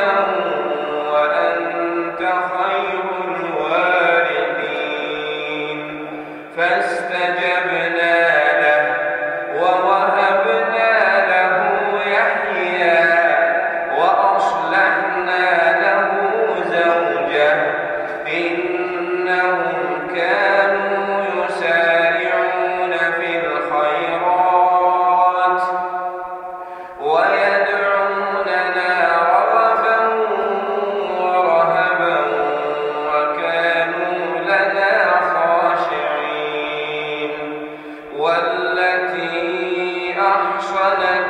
ganar حتى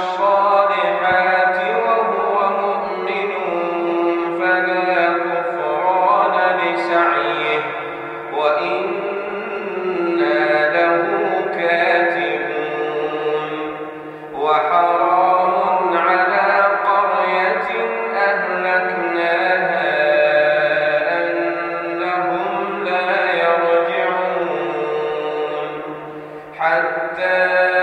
فتحت